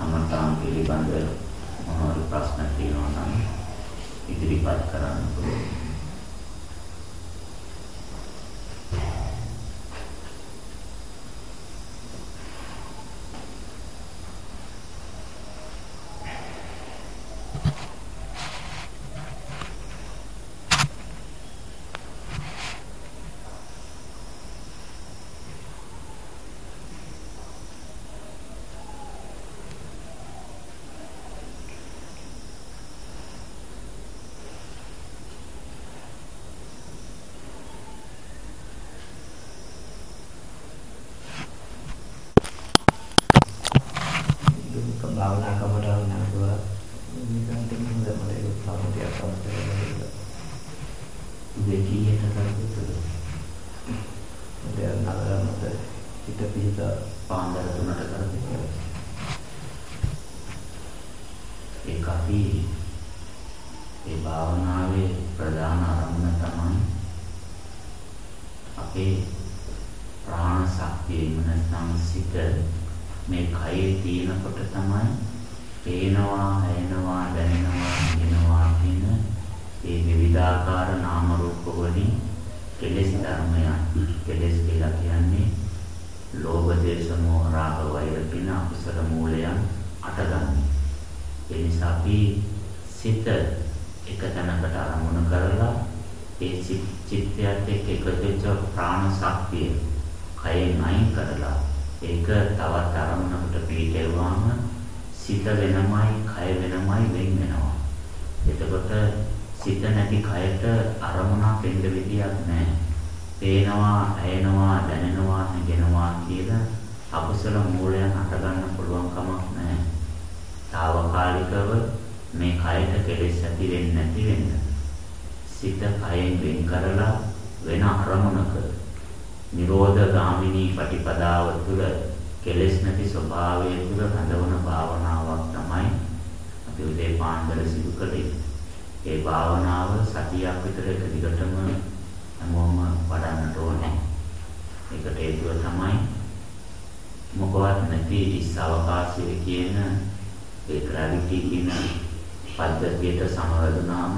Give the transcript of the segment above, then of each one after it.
සමතාන් පිළිබඳ මොනවාරි ප්‍රශ්න තියෙනවා නම් ඉදිරිපත් කරන්න පුළුවන්. භාවනා කමටහන් නැතුව නිකන් දෙමින් දැමලේ සමතිය සමතේ දෙකී යන කරුතු දැන් නතර මත හිත පිහිට පාන්දර තුනට කරන්නේ ඒක අපි ඒ භාවනාවේ ප්‍රධාන අරමුණ තමයි අපේ ප්‍රාණ ශක්තිය මනස සංසිත මේ කයේ තියෙනකොට තමයි පේනවා, ඇහෙනවා, දැනෙනවා, හිතෙනවා කියන මේ විවිධාකාර නාම රූප වලින් කෙලෙස් ධර්මයන් කෙලෙස් කියලා කියන්නේ ලෝභ දේශ මොහ රාග වෛර පින අකුසල මූලයන් අටගන්නේ. ඒ නිසා අපි සිත එක තැනකට අරමුණු කරලා ඒ චිත්තයත් එක්ක එකතු වෙච්ච ප්‍රාණ ශක්තිය කයෙන් අයින් කරලා ඒක තවත් අරමුණකට පිටේවාම සිත වෙනමයි, කය වෙනමයි වෙන් වෙනවා. එතකොට සිත නැති කයට අරමුණක් දෙන්න විදියක් නැහැ. පේනවා, ඇයෙනවා, දැනෙනවා, හැඟෙනවා කියලා අකුසල මූලයන් හටගන්න පුළුවන් කමක් නැහැ. తాවකාලිකව මේ කයට කෙලෙස් ඇති වෙන්නේ නැති වෙන්න. සිත කයෙන් වෙන් කරලා වෙන අරමුණකට නිරෝධ ගාමිනී පටිපදාව තුළ කෙලෙස් නැති ස්වභාවය තුළ හඳවන භාවනාවක් තමයි අපි උදේ පාන්දර සිදු කළේ. ඒ භාවනාව සතියක් විතර එක දිගටම හැමෝම වඩන්නට ඕනේ. ඒකට හේතුව තමයි මොකවත් නැති ඉස්සවකාශයේ කියන ඒ ග්‍රැවිටි කියන පද්ධතියට සමවදුනාම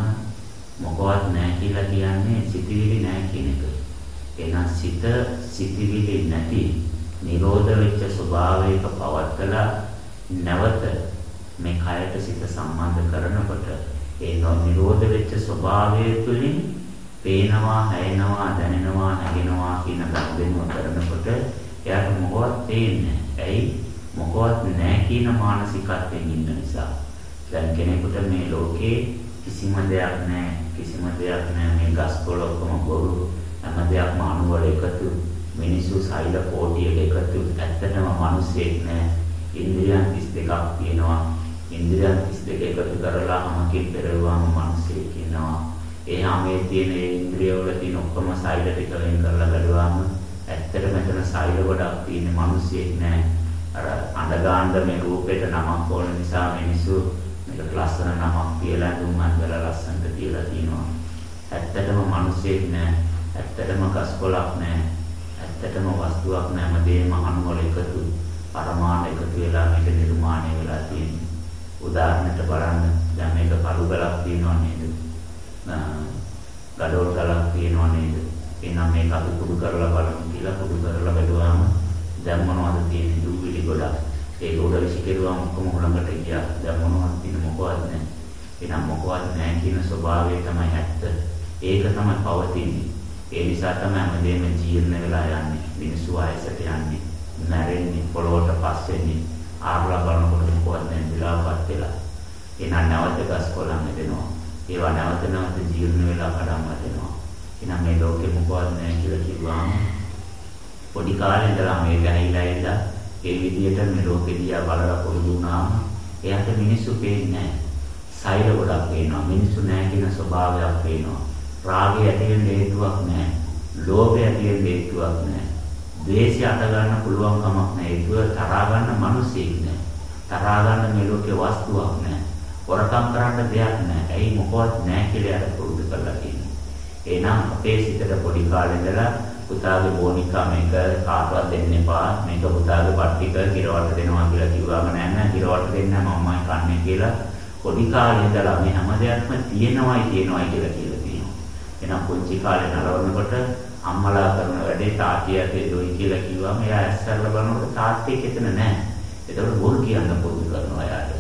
මොකවත් නැහැ කියලා කියන්නේ සිතිවිලි නැහැ කියන එක. එහෙනම් සිත සිතිවිලි නැති නිරෝධ වෙච්ච ස්වභාවයක පවත්තලා නැවත මේ කයට සිත සම්බන්ධ කරනකොට ඒ නිරෝධ වෙච්ච ස්වභාවය තුළින් පේනවා, හැයෙනවා, දැනෙනවා, නැගෙනවා කියන ගනුදෙනුව කරනකොට එයාට මොකවත් පේන්නේ ඇයි? මොකවත් නැහැ කියන මානසිකත්වයෙන් ඉන්න නිසා. දැන් කෙනෙකුට මේ ලෝකේ කිසිම දෙයක් නැහැ, කිසිම දෙයක් නැහැ, මේ ගස් පොළ ඔක්කොම බොරු හැම දෙයක්ම අණුවල එකතු මිනිස්සු සෛල කෝටියක එකතු ඇත්තටම මිනිස්සෙක් නෑ. ඉන්ද්‍රියන් 32ක් තියෙනවා. ඉන්ද්‍රියන් 32 එකතු කරලාම කිප්පරවාම මිනිස්සෙක් කියනවා එහා මේ තියෙන ඉන්ද්‍රිය වල තියෙන ඔක්කොම සෛල ටික වෙන් කරලා බලුවාම ඇත්තට මෙතන සෛල ගොඩක් තියෙන මිනිස්සෙක් නෑ. අර අඳගාන්න මේ රූපෙට නමක් ඕන නිසා මිනිස්සු මේකට ලස්සන නමක් කියලා දුම්මන් කරලා ලස්සනට කියලා තියෙනවා. ඇත්තටම මිනිස්සෙක් නෑ. ඇත්තටම ගස්කොලක් නැහැ. ඇත්තටම වස්තුවක් නැහැ. හැමදේම අණු වල එකතු පරමාණු එකතු වෙලා මේක නිර්මාණය වෙලා තියෙන්නේ. උදාහරණයට බලන්න දැන් මේක කළු ගලක් තියෙනවා නේද? ගඩොල් ගලක් තියෙනවා නේද? එහෙනම් මේක අපි කුඩු කරලා බලමු කියලා කුඩු කරලා බලුවාම දැන් මොනවද තියෙන්නේ? දුවිලි ගොඩක්. ඒක උඩ විසිකරුවාම ඔක්කොම හොලඟට ගියා. දැන් මොනවද තියෙන්නේ? මොකවත් නැහැ. එහෙනම් මොකවත් නැහැ කියන ස්වභාවය තමයි ඇත්ත. ඒක තමයි පවතින්නේ. ඒ නිසා තමයි හැමදේම ජීර්ණ වෙලා යන්නේ. මිනිස්සු ආයසට යන්නේ. මැරෙන්නේ පොළොවට පස්සෙන්නේ. ආරලා බලනකොට මොකවත් නැහැ විලාපත් වෙලා. එනනම් නැවත ගස් කොළන් හදනවා. ඒවා නැවත නැවත ජීර්ණ වෙලා කඩම් හදනවා. එනම් මේ ලෝකෙ මොකවත් නැහැ කියලා කිව්වම පොඩි කාලේ ඉඳලා මේක ඇහිලා ඉඳලා ඒ විදිහට මේ ලෝකෙ දිහා බලලා පුරුදු වුණාම එයාට මිනිස්සු පේන්නේ නැහැ. සෛර ගොඩක් පේනවා. මිනිස්සු නැහැ කියන ස්වභාවයක් පේනවා. රාගය ඇති වෙන්න හේතුවක් නැහැ. ලෝභය ඇති වෙන්න හේතුවක් නැහැ. ද්වේෂය අත ගන්න පුළුවන් කමක් නැහැ. ඒකව තරහා ගන්න මිනිසෙක් නැහැ. තරහා ගන්න මේ ලෝකේ වස්තුවක් නැහැ. වරකම් කරන්න දෙයක් නැහැ. ඇයි මොකවත් නැහැ කියලා අර පුරුදු කරලා තියෙනවා. එහෙනම් අපේ සිතට පොඩි කාලේ ඉඳලා පුතාගේ බොනිකා මේක කාටවත් දෙන්න එපා. මේක පුතාගේ පට්ටික කිරවට දෙනවා කියලා කිව්වම නෑ නෑ කිරවට දෙන්න මමයි කන්නේ කියලා පොඩි කාලේ ඉඳලා මේ හැම දෙයක්ම තියෙනවායි තියෙනවායි කියලා කියනවා. එහෙනම් පුංචි කාලේ නරවනකොට අම්මලා කරන වැඩේ තාත්තියගේ දොයි කියලා කිව්වම එයා ඇස්සරලා බලනකොට තාත්තෙක් එතන නෑ. ඒතකොට බොරු කියන්න පුරුදු කරනවා එයාට.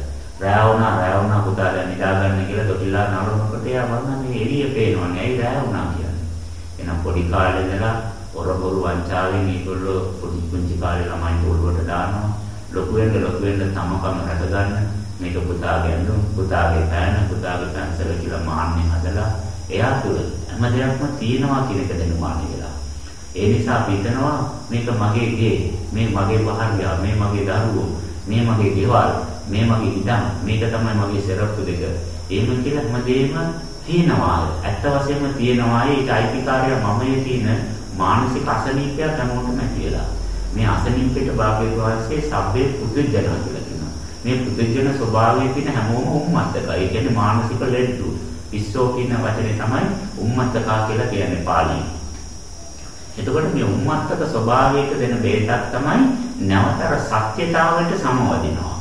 රෑ වුණා රෑ වුණා පුතා දැන් නිදා ගන්න කියලා තොටිලා නරවනකොට එයා බලන්නේ එළිය පේනවනේ. ඇයි රෑ වුණා කියන්නේ. එහෙනම් පොඩි කාලේ ඉඳලා ඔරබොරු වංචාවෙන් මේගොල්ලෝ පුංචි පුංචි කාලේ ළමයි ඔළුවට දානවා. ලොකු වෙන්න ලොකු වෙන්න තමකම රැක ගන්න. මේක පුතාගේ ඇඳුම්, පුතාගේ පෑන, පුතාගේ පැන්සල කියලා මාන්නේ හදලා එයා තුල හැම දෙයක්ම තියෙනවා කියන එක දැනුමානේ වෙලා. ඒ නිසා අපි හිතනවා මේක මගේ ගේ, මේ මගේ පහරියා, මේ මගේ දරුවෝ, මේ මගේ ගෙවල්, මේ මගේ ඉඩම්, මේක තමයි මගේ සරප්පු දෙක. එහෙම කියලා හැමදේම තියෙනවා. ඇත්ත වශයෙන්ම තියෙනවා. ඒක අයිතිකාරය මමයේ තියෙන මානසික අසනීපයක් හැමෝටම ඇතිලා. මේ අසනීපයට භාග්‍යවත් වහන්සේ සබ්බේ පුදුජන කියලා කියනවා. මේ පුදුජන ස්වභාවයේ තියෙන හැමෝම උම්මත්තකයි. ඒ කියන්නේ මානසික ලෙඩු. පිස්සෝ කියන වචනේ තමයි උම්මත්තකා කියලා කියන්නේ පාලියෙන්. එතකොට මේ උම්මත්තක ස්වභාවයක දෙන බේතක් තමයි නැවතර සත්‍යතාවයට සමවදිනවා.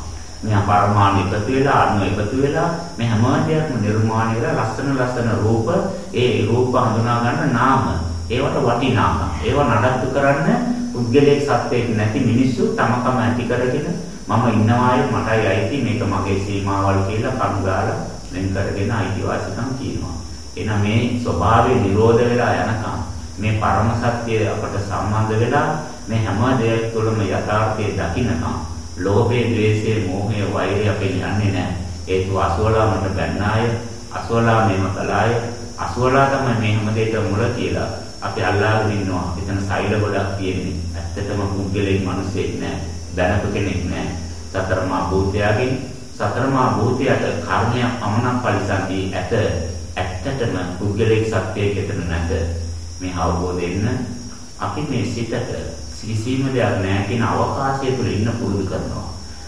මේ පරමාණු එකතු වෙලා අණු එකතු වෙලා මේ හැම දෙයක්ම නිර්මාණය වෙලා ලස්සන ලස්සන රූප ඒ රූප හඳුනා ගන්න නාම ඒවට වටිනාකම් ඒව නඩත්තු කරන්න පුද්ගලයෙක් සත්‍යයක් නැති මිනිස්සු තමකම ඇති කරගෙන මම ඉන්නවාය මටයි අයිති මේක මගේ සීමාවල් කියලා කණු ගාලා වෙන් කරගෙන අයිතිවාසිකම් කියනවා එහෙනම් මේ ස්වභාවය නිරෝධ වෙලා යනකම් මේ පරම සත්‍ය අපට සම්බන්ධ වෙලා මේ හැම දෙයක් තුළම යථාර්ථය දකින්නකම් ලෝභය, ද්වේෂය, මෝහය, වෛරය අපේ යන්නේ නැහැ. ඒතු අසවලා මට බැන්නාය, අසවලා මේව කළාය, අසවලා තමයි මේ හැම දෙයකම මුල කියලා අපි අල්ලාගෙන ඉන්නවා. එතන සෛල ගොඩක් තියෙන්නේ. ඇත්තටම පුද්ගලෙක් මිනිසෙක් නෑ. දැනපු කෙනෙක් නෑ. සතරමා භූතයාගෙන් සතරමා භූතයට කර්මයක් පමණක් පරිසම්දී ඇත. ඇත්තටම පුද්ගලෙක් සත්‍යයක් එතන නැත. මේ අවබෝධයෙන් අපි මේ සිතට කිසිම දෙයක් නැහැ කියන අවකාශය තුළ ඉන්න පුරුදු කරනවා.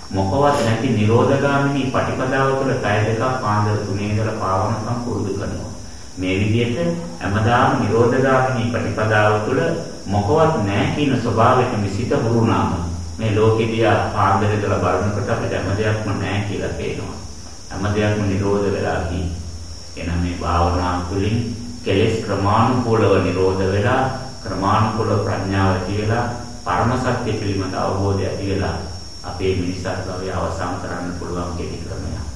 මොකවත් නැති නිරෝධගාමිනී පටිපදාව තුළ කය දෙකක් පාන්දර තුනේ ඉඳලා පාවනකම් පුරුදු කරනවා. මේ විදිහට හැමදාම නිරෝධගාමිනී ප්‍රතිපදාව තුළ මොකවත් නැහැ කියන ස්වභාවයට මිසිත වුණාම මේ ලෝකෙදියා පාන්දරේ දලා බලනකොට අපිට හැම දෙයක්ම නැහැ කියලා පේනවා. හැම දෙයක්ම නිරෝධ වෙලා ගිහින්. එහෙනම් මේ භාවනා තුළින් කෙලෙස් ක්‍රමානුකූලව නිරෝධ වෙලා ක්‍රමානුකූල ප්‍රඥාව කියලා පරම සත්‍ය පිළිබඳ අවබෝධය ඇති වෙලා අපේ මිනිස්සුන්ගේ අවසන් කරන්න පුළුවන් කෙටි ක්‍රමයක්.